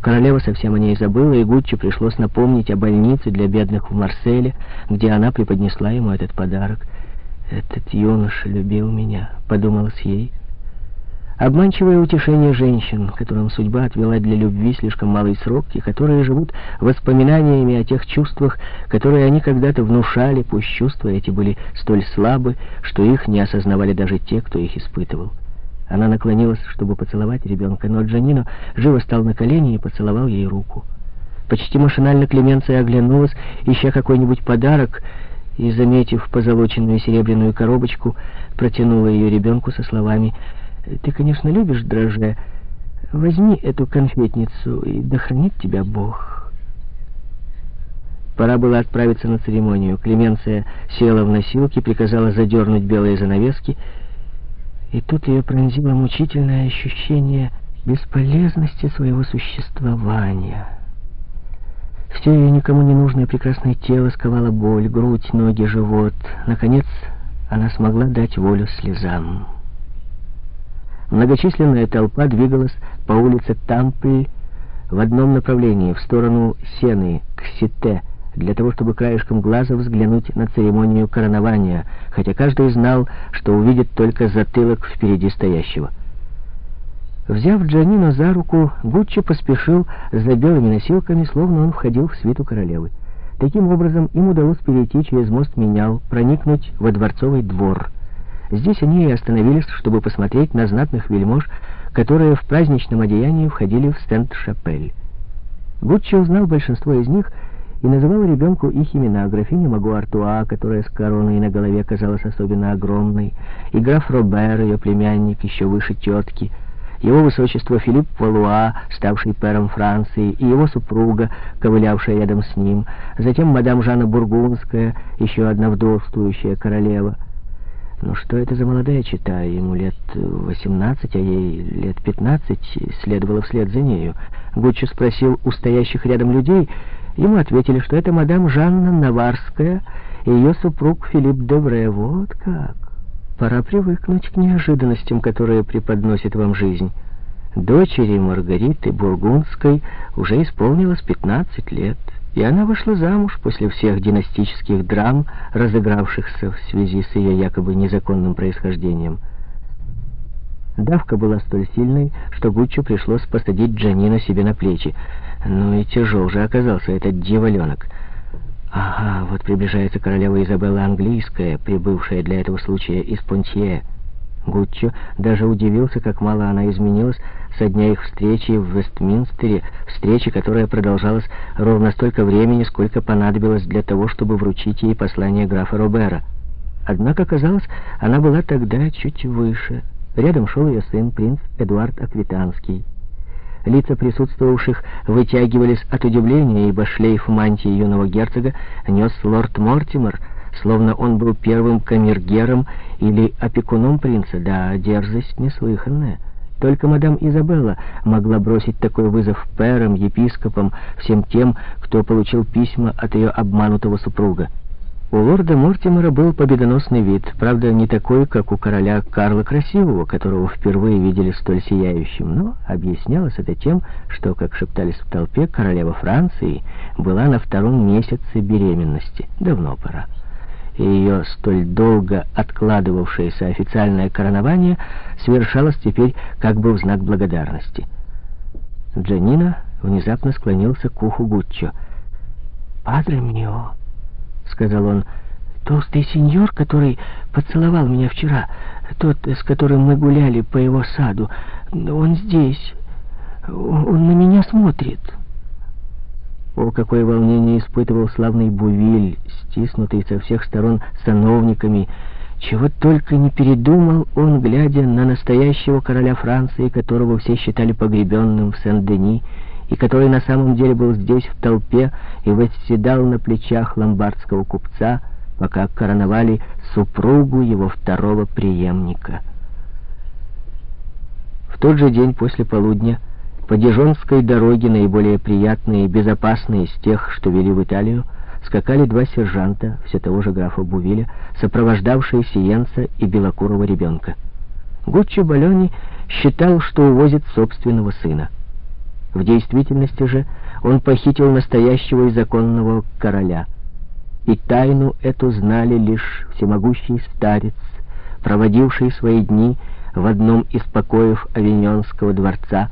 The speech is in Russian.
Королева совсем о ней забыла, и Гуччи пришлось напомнить о больнице для бедных в Марселе, где она преподнесла ему этот подарок. «Этот юноша любил меня», — подумалось ей. Обманчивое утешение женщин, которым судьба отвела для любви слишком малый срок, и которые живут воспоминаниями о тех чувствах, которые они когда-то внушали, пусть чувства эти были столь слабы, что их не осознавали даже те, кто их испытывал. Она наклонилась, чтобы поцеловать ребенка, но Джанино живо стал на колени и поцеловал ей руку. Почти машинально Клеменция оглянулась, ища какой-нибудь подарок, и, заметив позолоченную серебряную коробочку, протянула ее ребенку со словами. Ты, конечно, любишь дрожжи. Возьми эту конфетницу, и да тебя Бог. Пора было отправиться на церемонию. Клеменция села в носилки, приказала задернуть белые занавески, и тут ее пронзило мучительное ощущение бесполезности своего существования. Все ее никому не нужное прекрасное тело сковало боль, грудь, ноги, живот. Наконец, она смогла дать волю слезам. Многочисленная толпа двигалась по улице Тампль в одном направлении, в сторону Сены, к Сите, для того, чтобы краешком глаза взглянуть на церемонию коронования, хотя каждый знал, что увидит только затылок впереди стоящего. Взяв Джанино за руку, Гуччи поспешил за белыми носилками, словно он входил в свиту королевы. Таким образом, им удалось перейти через мост Менял, проникнуть во дворцовый двор — Здесь они и остановились, чтобы посмотреть на знатных вельмож, которые в праздничном одеянии входили в Сент-Шапель. Гуччи узнал большинство из них и называл ребенку их имена. Графиня Магу Артуа, которая с короной на голове казалась особенно огромной, и граф Робер, ее племянник, еще выше тетки, его высочество Филипп Валуа, ставший пэром Франции, и его супруга, ковылявшая рядом с ним, затем мадам Жанна Бургундская, еще одна вдовствующая королева — ну что это за молодая чита? Ему лет 18, а ей лет 15 следовало вслед за нею. Гуччо спросил у стоящих рядом людей. Ему ответили, что это мадам Жанна Наварская и ее супруг Филипп Девре. Вот как. Пора привыкнуть к неожиданностям, которые преподносит вам жизнь. Дочери Маргариты Бургундской уже исполнилось 15 лет и она вышла замуж после всех династических драм, разыгравшихся в связи с ее якобы незаконным происхождением. Давка была столь сильной, что Гуччо пришлось посадить Джанина себе на плечи. Ну и тяжел же оказался этот дьяволенок. Ага, вот приближается королева Изабелла Английская, прибывшая для этого случая из Понтье. Гуччо даже удивился, как мало она изменилась со дня их встречи в Вестминстере, встречи, которая продолжалась ровно столько времени, сколько понадобилось для того, чтобы вручить ей послание графа Робера. Однако, казалось, она была тогда чуть выше. Рядом шел ее сын, принц Эдуард Аквитанский. Лица присутствовавших вытягивались от удивления, ибо шлейф мантии юного герцога нес лорд Мортимер — словно он был первым камергером или опекуном принца. Да, дерзость неслыханная. Только мадам Изабелла могла бросить такой вызов пэрам, епископам, всем тем, кто получил письма от ее обманутого супруга. У лорда Мортимера был победоносный вид, правда, не такой, как у короля Карла Красивого, которого впервые видели столь сияющим, но объяснялось это тем, что, как шептались в толпе, королева Франции была на втором месяце беременности. Давно пора и ее столь долго откладывавшееся официальное коронование совершалось теперь как бы в знак благодарности. Джанина внезапно склонился к уху Гуччо. «Падре мио», — сказал он, — «толстый сеньор, который поцеловал меня вчера, тот, с которым мы гуляли по его саду, он здесь, он на меня смотрит». О, какое волнение испытывал славный Бувиль, стиснутый со всех сторон сановниками. Чего только не передумал он, глядя на настоящего короля Франции, которого все считали погребенным в Сен-Дени, и который на самом деле был здесь в толпе и восседал на плечах ломбардского купца, пока короновали супругу его второго преемника. В тот же день после полудня по Дижонской дороге, наиболее приятные и безопасные из тех, что вели в Италию, скакали два сержанта, все того же графа Бувиля, сопровождавшие Сиенца и белокурого ребенка. Гуччо Балёни считал, что увозит собственного сына. В действительности же он похитил настоящего и законного короля. И тайну эту знали лишь всемогущий старец, проводивший свои дни в одном из покоев Авиньонского дворца,